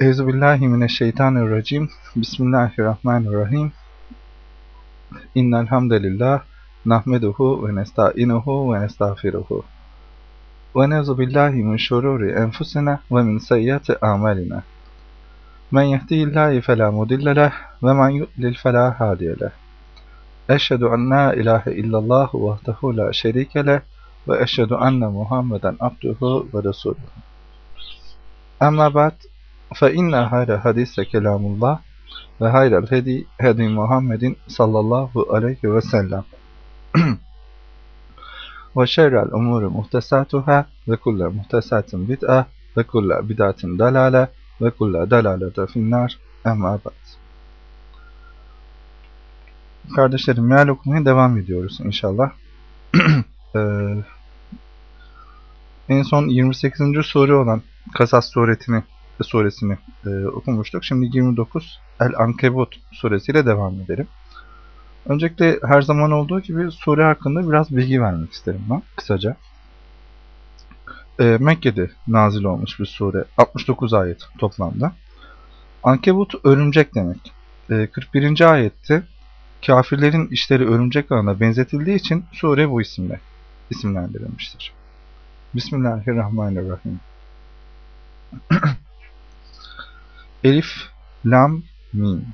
Euzubillahimineşşeytanirracim. Bismillahirrahmanirrahim. İnnel nahmeduhu ve nestainuhu ve nestağfiruhu. Ve ne'udzu billahi min şururi enfusina ve min sayyiati amalina. Men yehdihillahu fela ve men yudlil fela hadiye leh. Eşhedü en la ilahe illallah vahdehu la şerike ve eşhedü enne Muhammeden abduhu ve resuluhu. Amma ba'd fe inne hayre hadise kelamullah ve hayrel hedi hedi Muhammedin sallallahu aleyhi ve sellem. ve şerrel umuru muhtesatuhâ ve kulle muhtesatin bid'a ve kulle bid'atin dalale ve kulle dalalete finnâr emma. Kardeşlerim meal okumaya devam ediyoruz inşallah. ee, en son 28. sure olan Kasas suretini suresini e, okumuştuk. Şimdi 29 El Ankebut suresiyle devam edelim. Öncelikle her zaman olduğu gibi sure hakkında biraz bilgi vermek isterim ben kısaca. E, Mekke'de nazil olmuş bir sure. 69 ayet toplamda. Ankebut örümcek demek. E, 41. ayette kafirlerin işleri örümcek ağına benzetildiği için sure bu isimle isimlendirilmiştir. Bismillahirrahmanirrahim. Elif, Lam, Mim.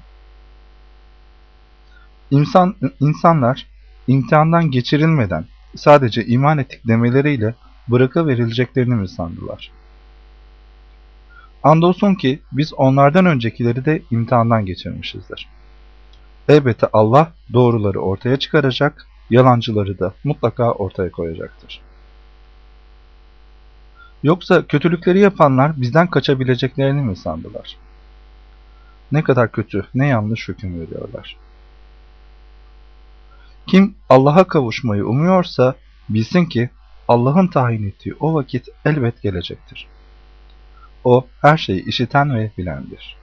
İnsan, insanlar imtihandan geçirilmeden sadece iman ettik demeleriyle bırakıverileceklerini mi sandılar? Andolsun ki biz onlardan öncekileri de imtihandan geçirmişizdir. Elbette Allah doğruları ortaya çıkaracak, yalancıları da mutlaka ortaya koyacaktır. Yoksa kötülükleri yapanlar bizden kaçabileceklerini mi sandılar? Ne kadar kötü, ne yanlış hüküm veriyorlar. Kim Allah'a kavuşmayı umuyorsa bilsin ki Allah'ın tayin ettiği o vakit elbet gelecektir. O her şeyi işiten ve bilendir.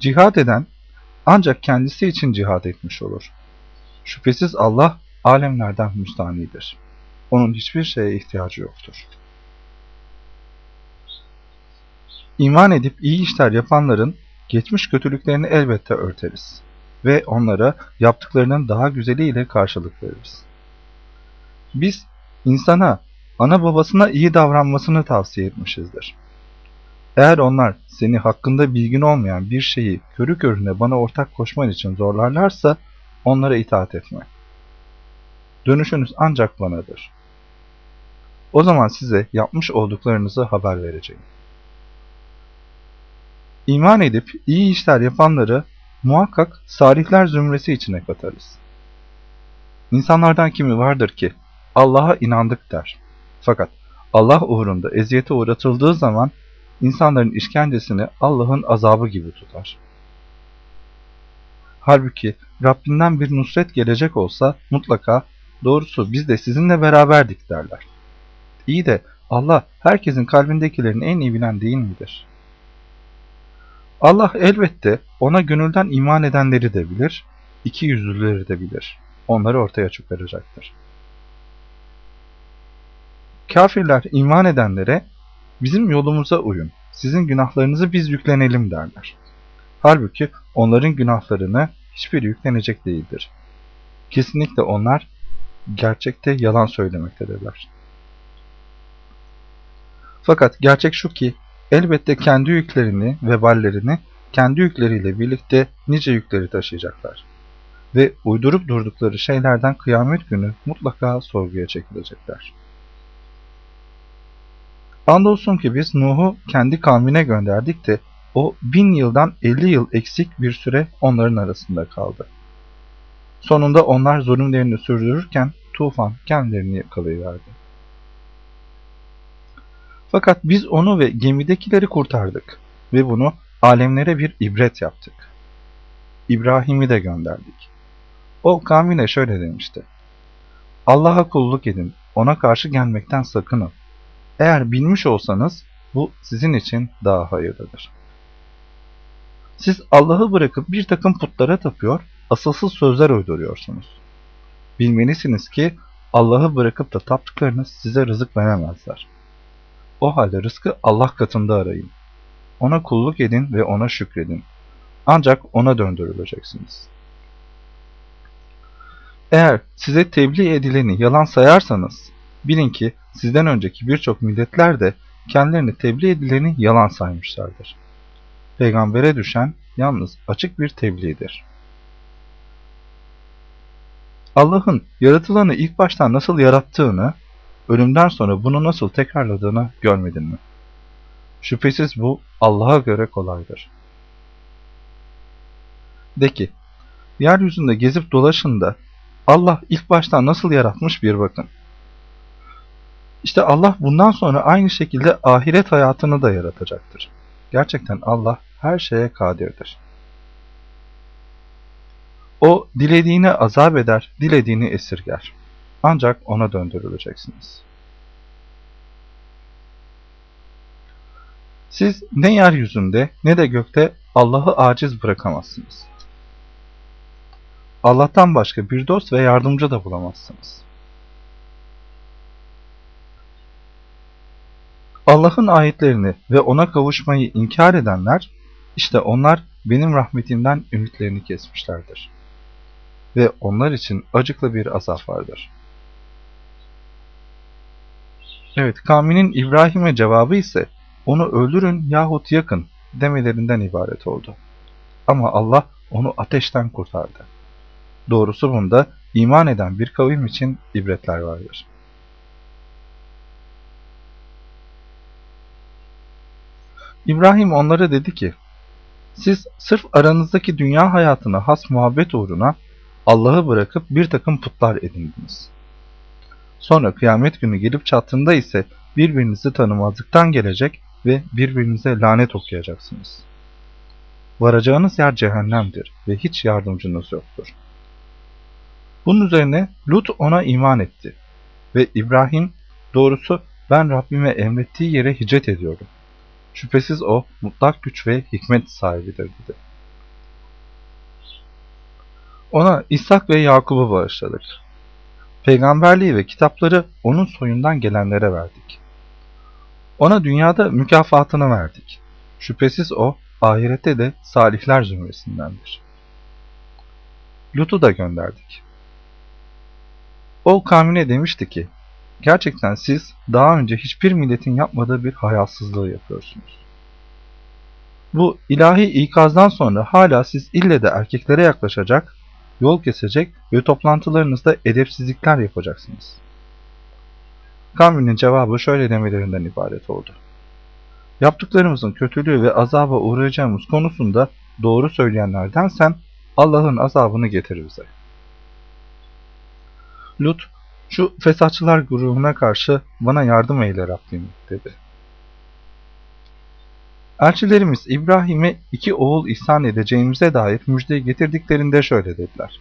Cihad eden ancak kendisi için cihad etmiş olur. Şüphesiz Allah alemlerden müstanidir. Onun hiçbir şeye ihtiyacı yoktur. İman edip iyi işler yapanların geçmiş kötülüklerini elbette örteriz ve onlara yaptıklarının daha güzeliyle karşılık veririz. Biz insana, ana babasına iyi davranmasını tavsiye etmişizdir. Eğer onlar seni hakkında bilgin olmayan bir şeyi körü körüne bana ortak koşman için zorlarlarsa onlara itaat etme. Dönüşünüz ancak banadır. O zaman size yapmış olduklarınızı haber vereceğim. İman edip iyi işler yapanları muhakkak salihler zümresi içine katarız. İnsanlardan kimi vardır ki Allah'a inandık der. Fakat Allah uğrunda eziyete uğratıldığı zaman insanların işkencesini Allah'ın azabı gibi tutar. Halbuki Rabbinden bir nusret gelecek olsa mutlaka doğrusu biz de sizinle beraberdik derler. İyi de Allah herkesin kalbindekilerini en iyi bilen değil midir? Allah elbette ona gönülden iman edenleri de bilir, iki yüzlüleri de bilir. Onları ortaya çıkaracaktır. Kafirler iman edenlere bizim yolumuza uyun, sizin günahlarınızı biz yüklenelim derler. Halbuki onların günahlarını hiçbir yüklenecek değildir. Kesinlikle onlar gerçekte yalan söylemektedirler. Fakat gerçek şu ki elbette kendi yüklerini, veballerini kendi yükleriyle birlikte nice yükleri taşıyacaklar. Ve uydurup durdukları şeylerden kıyamet günü mutlaka sorguya çekilecekler. Andolsun ki biz Nuh'u kendi kavmine gönderdik de o bin yıldan elli yıl eksik bir süre onların arasında kaldı. Sonunda onlar zulümlerini sürdürürken tufan kendilerini yakalayıverdi. Fakat biz onu ve gemidekileri kurtardık ve bunu alemlere bir ibret yaptık. İbrahim'i de gönderdik. O kavmine şöyle demişti. Allah'a kulluk edin, ona karşı gelmekten sakının. Eğer bilmiş olsanız bu sizin için daha hayırlıdır. Siz Allah'ı bırakıp bir takım putlara tapıyor, asılsız sözler uyduruyorsunuz. Bilmelisiniz ki Allah'ı bırakıp da taptıklarınız size rızık veremezler. O halde rızkı Allah katında arayın. Ona kulluk edin ve ona şükredin. Ancak ona döndürüleceksiniz. Eğer size tebliğ edileni yalan sayarsanız, bilin ki sizden önceki birçok milletler de kendilerini tebliğ edileni yalan saymışlardır. Peygambere düşen yalnız açık bir tebliğdir. Allah'ın yaratılanı ilk baştan nasıl yarattığını, ölümden sonra bunu nasıl tekrarladığını görmedin mi? Şüphesiz bu Allah'a göre kolaydır. De ki, yeryüzünde gezip dolaşın da Allah ilk baştan nasıl yaratmış bir bakın. İşte Allah bundan sonra aynı şekilde ahiret hayatını da yaratacaktır. Gerçekten Allah her şeye kadirdir. O dilediğini azap eder, dilediğini esirger. Ancak ona döndürüleceksiniz. Siz ne yeryüzünde ne de gökte Allah'ı aciz bırakamazsınız. Allah'tan başka bir dost ve yardımcı da bulamazsınız. Allah'ın ayetlerini ve ona kavuşmayı inkar edenler, işte onlar benim rahmetimden ümitlerini kesmişlerdir. Ve onlar için acıklı bir azap vardır. Evet, kavminin İbrahim'e cevabı ise, onu öldürün yahut yakın demelerinden ibaret oldu. Ama Allah onu ateşten kurtardı. Doğrusu bunda iman eden bir kavim için ibretler vardır. İbrahim onlara dedi ki, siz sırf aranızdaki dünya hayatına has muhabbet uğruna Allah'ı bırakıp bir takım putlar edindiniz. Sonra kıyamet günü gelip çattığında ise birbirinizi tanımazlıktan gelecek ve birbirinize lanet okuyacaksınız. Varacağınız yer cehennemdir ve hiç yardımcınız yoktur. Bunun üzerine Lut ona iman etti ve İbrahim doğrusu ben Rabbime emrettiği yere hicret ediyorum. Şüphesiz o mutlak güç ve hikmet sahibidir dedi. Ona İshak ve Yakub'u bağışladık. Peygamberliği ve kitapları onun soyundan gelenlere verdik. Ona dünyada mükafatını verdik. Şüphesiz o ahirette de salihler zümresindendir. Lut'u da gönderdik. O kavmine demişti ki, gerçekten siz daha önce hiçbir milletin yapmadığı bir hayasızlığı yapıyorsunuz. Bu ilahi ikazdan sonra hala siz ille de erkeklere yaklaşacak, yol kesecek ve toplantılarınızda edepsizlikler yapacaksınız. Kavminin cevabı şöyle demelerinden ibaret oldu. Yaptıklarımızın kötülüğü ve azaba uğrayacağımız konusunda doğru söyleyenlerden sen Allah'ın azabını getir bize. Lut, şu fesatçılar grubuna karşı bana yardım eyle Rabbim dedi. Elçilerimiz İbrahim'e iki oğul ihsan edeceğimize dair müjdeyi getirdiklerinde şöyle dediler.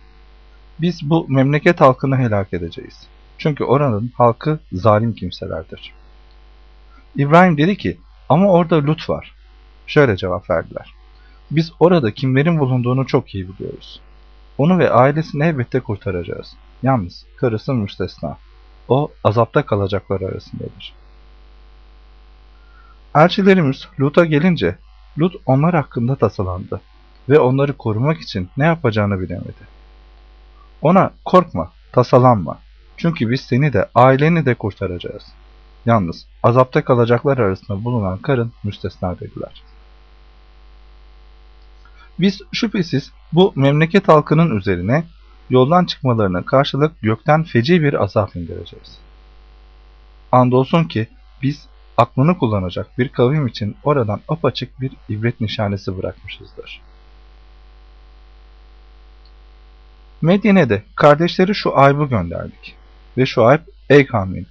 Biz bu memleket halkını helak edeceğiz. Çünkü oranın halkı zalim kimselerdir. İbrahim dedi ki, ama orada Lut var. Şöyle cevap verdiler. Biz orada kimlerin bulunduğunu çok iyi biliyoruz. Onu ve ailesini elbette kurtaracağız. Yalnız karısı müstesna. O azapta kalacaklar arasındadır. Elçilerimiz Lut'a gelince Lut onlar hakkında tasalandı ve onları korumak için ne yapacağını bilemedi. Ona korkma, tasalanma. Çünkü biz seni de aileni de kurtaracağız. Yalnız azapta kalacaklar arasında bulunan karın müstesna dediler. Biz şüphesiz bu memleket halkının üzerine yoldan çıkmalarına karşılık gökten feci bir azap indireceğiz. Andolsun ki biz aklını kullanacak bir kavim için oradan apaçık bir ibret nişanesi bırakmışızdır. Medyen'e de kardeşleri şu aybı gönderdik. Ve şu ayıp, ey kavmin,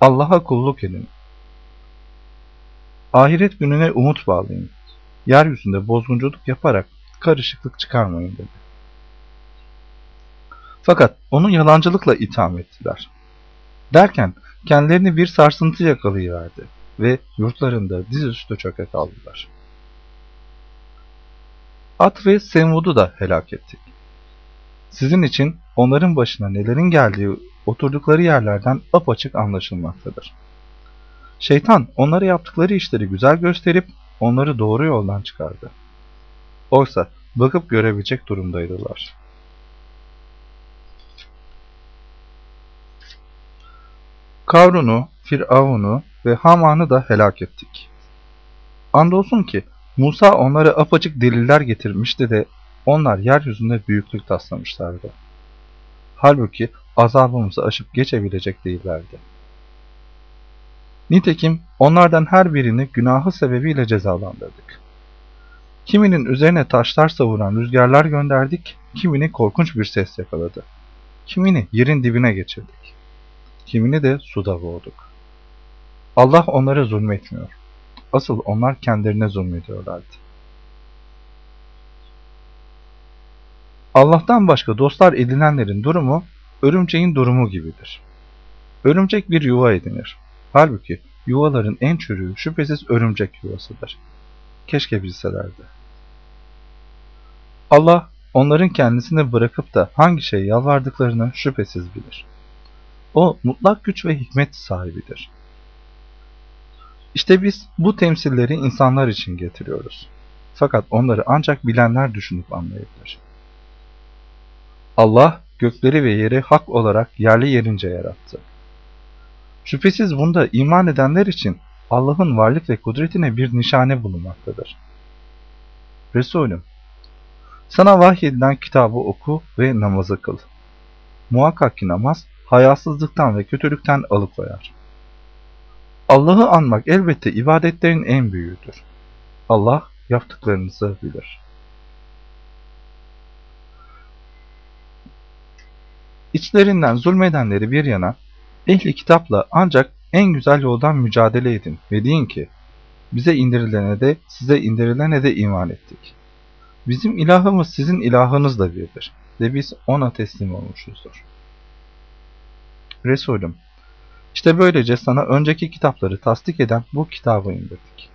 Allah'a kulluk edin. Ahiret gününe umut bağlayın. Yeryüzünde bozgunculuk yaparak karışıklık çıkarmayın dedi. Fakat onu yalancılıkla itham ettiler. Derken kendilerini bir sarsıntı yakalayıverdi ve yurtlarında dizüstü çöke kaldılar. At ve Semud'u da helak ettik. Sizin için onların başına nelerin geldiği oturdukları yerlerden apaçık anlaşılmaktadır. Şeytan onlara yaptıkları işleri güzel gösterip onları doğru yoldan çıkardı. Oysa bakıp görebilecek durumdaydılar. Kavrun'u, Firavun'u ve Haman'ı da helak ettik. Andolsun ki Musa onlara apaçık deliller getirmişti de onlar yeryüzünde büyüklük taslamışlardı. Halbuki azabımızı aşıp geçebilecek değillerdi. Nitekim onlardan her birini günahı sebebiyle cezalandırdık. Kiminin üzerine taşlar savuran rüzgarlar gönderdik, kimini korkunç bir ses yakaladı. Kimini yerin dibine geçirdik. Kimini de suda boğduk. Allah onlara zulmetmiyor. Asıl onlar kendilerine zulmediyorlardı. Allah'tan başka dostlar edinenlerin durumu örümceğin durumu gibidir. Örümcek bir yuva edinir. Halbuki yuvaların en çürüğü şüphesiz örümcek yuvasıdır. Keşke bilselerdi. Allah onların kendisini bırakıp da hangi şey yalvardıklarını şüphesiz bilir. O mutlak güç ve hikmet sahibidir. İşte biz bu temsilleri insanlar için getiriyoruz. Fakat onları ancak bilenler düşünüp anlayabilir. Allah gökleri ve yeri hak olarak yerli yerince yarattı. Şüphesiz bunda iman edenler için Allah'ın varlık ve kudretine bir nişane bulunmaktadır. Resulüm, sana vahyedilen kitabı oku ve namazı kıl. Muhakkak ki namaz, hayasızlıktan ve kötülükten alıkoyar. Allah'ı anmak elbette ibadetlerin en büyüğüdür. Allah yaptıklarınızı bilir. İçlerinden zulmedenleri bir yana, ehli kitapla ancak en güzel yoldan mücadele edin ve deyin ki, bize indirilene de size indirilene de iman ettik. Bizim ilahımız sizin ilahınız da birdir ve biz ona teslim olmuşuzdur. Resulüm, işte böylece sana önceki kitapları tasdik eden bu kitabı indirdik.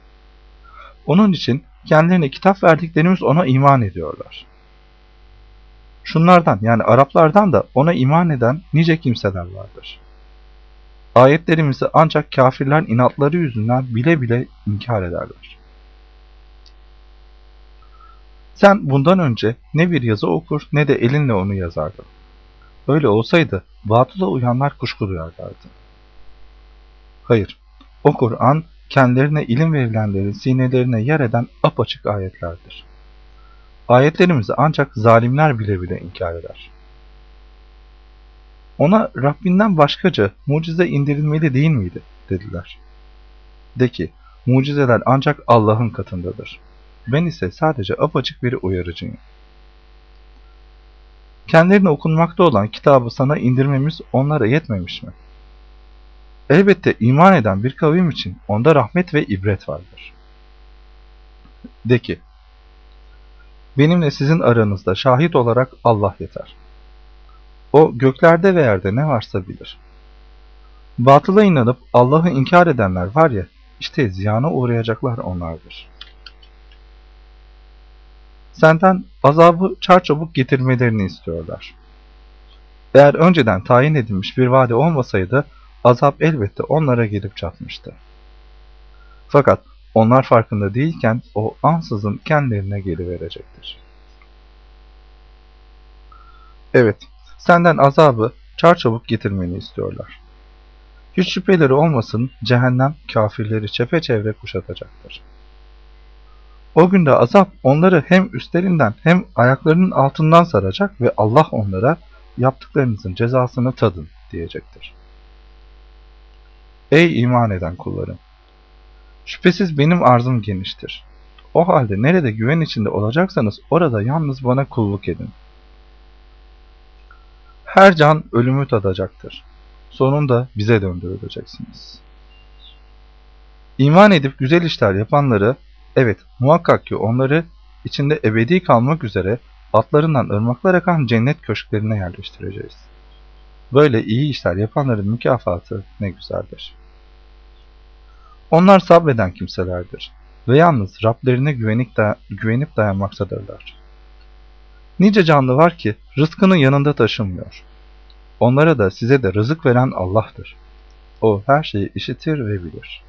Onun için kendilerine kitap verdiklerimiz ona iman ediyorlar. Şunlardan yani Araplardan da ona iman eden nice kimseler vardır. Ayetlerimizi ancak kafirler inatları yüzünden bile bile inkar ederler. Sen bundan önce ne bir yazı okur ne de elinle onu yazardın. Öyle olsaydı batıla uyanlar kuşku duyarlardı. Hayır, o Kur'an kendilerine ilim verilenlerin sinelerine yer eden apaçık ayetlerdir. Ayetlerimizi ancak zalimler bile bile inkar eder. Ona Rabbinden başkaca mucize indirilmeli değil miydi? dediler. De ki, mucizeler ancak Allah'ın katındadır. Ben ise sadece apaçık bir uyarıcıyım. Kendilerine okunmakta olan kitabı sana indirmemiz onlara yetmemiş mi? Elbette iman eden bir kavim için onda rahmet ve ibret vardır. De ki, benimle sizin aranızda şahit olarak Allah yeter. O göklerde ve yerde ne varsa bilir. Batıla inanıp Allah'ı inkar edenler var ya, işte ziyana uğrayacaklar onlardır. Senden azabı çarçabuk getirmelerini istiyorlar. Eğer önceden tayin edilmiş bir vade olmasaydı, azap elbette onlara gelip çatmıştı. Fakat onlar farkında değilken o ansızın kendilerine geliverecektir. Evet, senden azabı çarçabuk getirmeni istiyorlar. Hiç şüpheleri olmasın cehennem kafirleri çepeçevre kuşatacaktır. O günde azap onları hem üstlerinden hem ayaklarının altından saracak ve Allah onlara yaptıklarınızın cezasını tadın diyecektir. Ey iman eden kullarım! Şüphesiz benim arzım geniştir. O halde nerede güven içinde olacaksanız orada yalnız bana kulluk edin. Her can ölümü tadacaktır. Sonunda bize döndürüleceksiniz. İman edip güzel işler yapanları, evet muhakkak ki onları içinde ebedi kalmak üzere atlarından ırmaklar akan cennet köşklerine yerleştireceğiz. Böyle iyi işler yapanların mükafatı ne güzeldir. Onlar sabreden kimselerdir ve yalnız Rablerine güvenip, da güvenip dayanmaktadırlar. Nice canlı var ki rızkını yanında taşımıyor. Onlara da size de rızık veren Allah'tır. O her şeyi işitir ve bilir.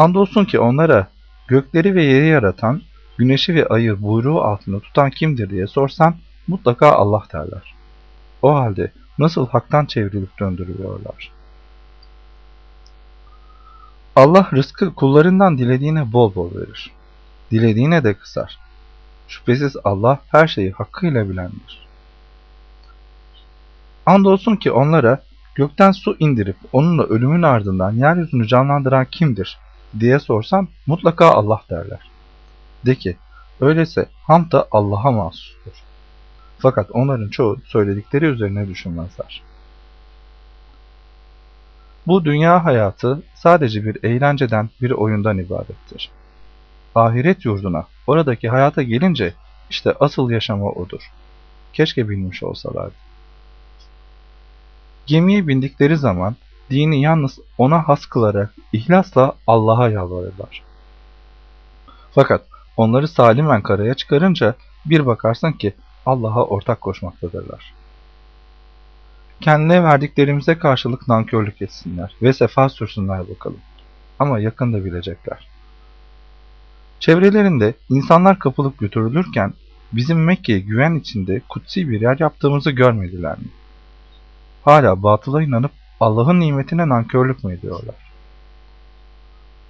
Andolsun ki onlara gökleri ve yeri yaratan, güneşi ve ayı buyruğu altında tutan kimdir diye sorsan mutlaka Allah derler. O halde nasıl haktan çevrilip döndürülüyorlar? Allah rızkı kullarından dilediğine bol bol verir. Dilediğine de kısar. Şüphesiz Allah her şeyi hakkıyla bilendir. Andolsun ki onlara gökten su indirip onunla ölümün ardından yeryüzünü canlandıran kimdir diye sorsan mutlaka Allah derler. De ki öyleyse hamd da Allah'a mahsustur. Fakat onların çoğu söyledikleri üzerine düşünmezler. Bu dünya hayatı sadece bir eğlenceden, bir oyundan ibarettir. Ahiret yurduna, oradaki hayata gelince işte asıl yaşama odur. Keşke bilmiş olsalardı. Gemiye bindikleri zaman dini yalnız ona has kılarak ihlasla Allah'a yalvarırlar. Fakat onları salimen karaya çıkarınca bir bakarsın ki Allah'a ortak koşmaktadırlar. Kendine verdiklerimize karşılık nankörlük etsinler ve sefa sürsünler bakalım. Ama yakında bilecekler. Çevrelerinde insanlar kapılıp götürülürken bizim Mekke'ye güven içinde kutsi bir yer yaptığımızı görmediler mi? Hala batıla inanıp Allah'ın nimetine nankörlük mü ediyorlar?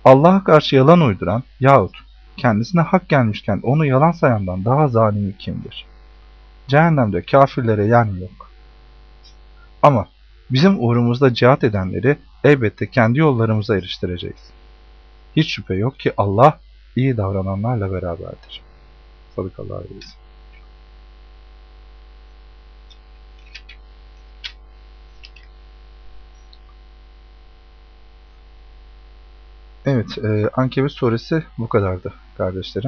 Allah'a karşı yalan uyduran yahut kendisine hak gelmişken onu yalan sayandan daha zalimi kimdir? Cehennemde kafirlere mi yok? Ama bizim uğrumuzda cihat edenleri elbette kendi yollarımıza eriştireceğiz. Hiç şüphe yok ki Allah iyi davrananlarla beraberdir. Sadakallahu aleyhi Evet, e, Ankebut suresi bu kadardı kardeşlerim.